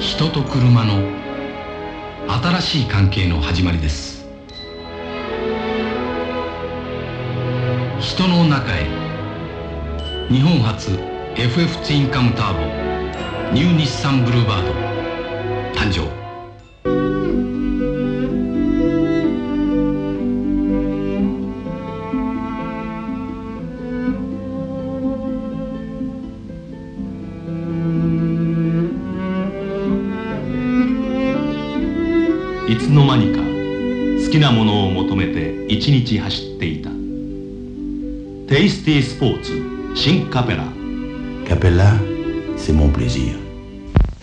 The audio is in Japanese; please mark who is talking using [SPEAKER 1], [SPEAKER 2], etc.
[SPEAKER 1] 人と車の新しい関係の始まりです。人の中へ。日本初 FF ツインカムターボ。ニュー日産ブルーバード。誕生。
[SPEAKER 2] いつの間にか好きなものを求めて一日走っていたテイスティースポーツ新カペラ
[SPEAKER 3] Capella, c'est mon plaisir.